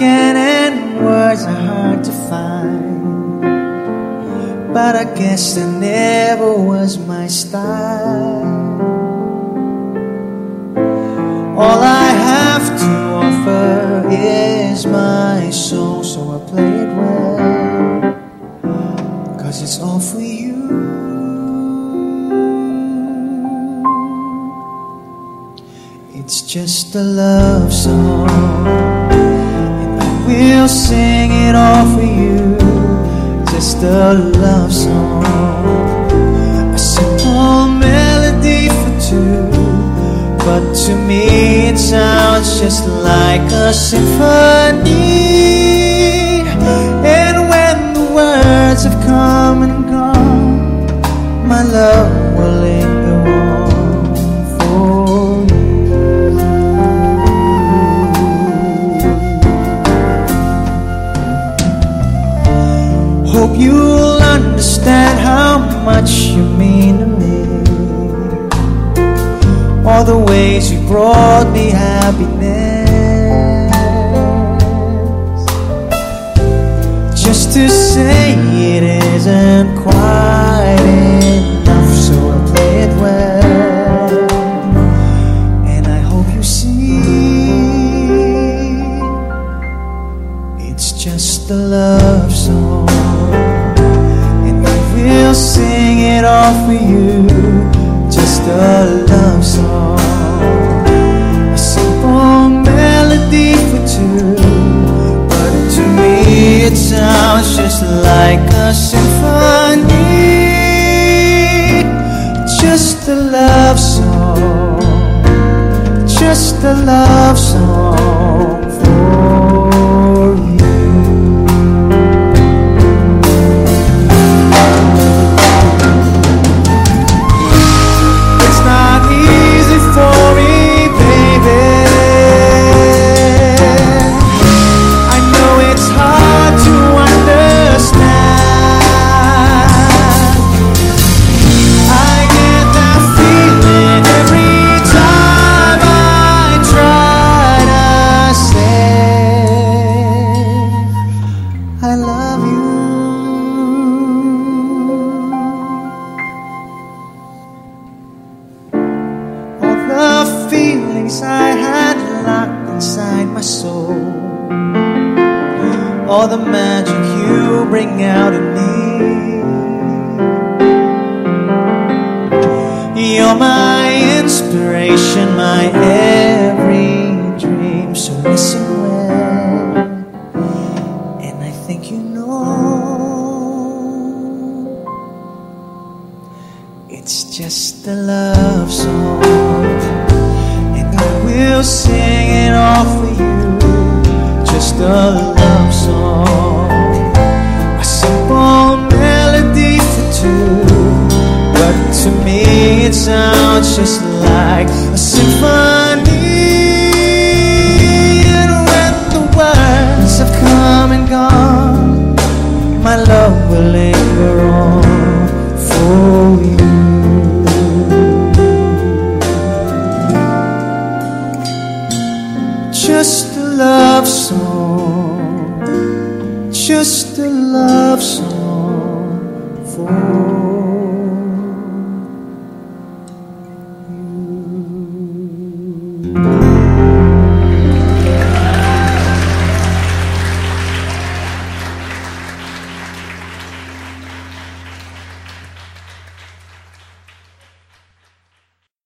looking and words are hard to find. But I guess that never was my style. All I have to offer is my soul, so I play it well. Cause it's all for you. It's just a love song. I will sing it all for you. Just a love song, a simple melody for two. But to me, it sounds just like a symphony. Hope you'll understand how much you mean to me. All the ways you brought me happiness. Just to say it isn't quite enough, so I play it well. And I hope you see it's just a love song. For you. Just a love song. A simple melody for two. But to me it sounds just like a symphony. Just a love song. Just a love feelings I had locked inside my soul, all the magic you bring out in me. You're my inspiration, my every dream. So listen well, and I think you know. It's just a love song, I will sing it all for you. Just a love song, a simple melody for two. But to me, it sounds just like just a love song for you.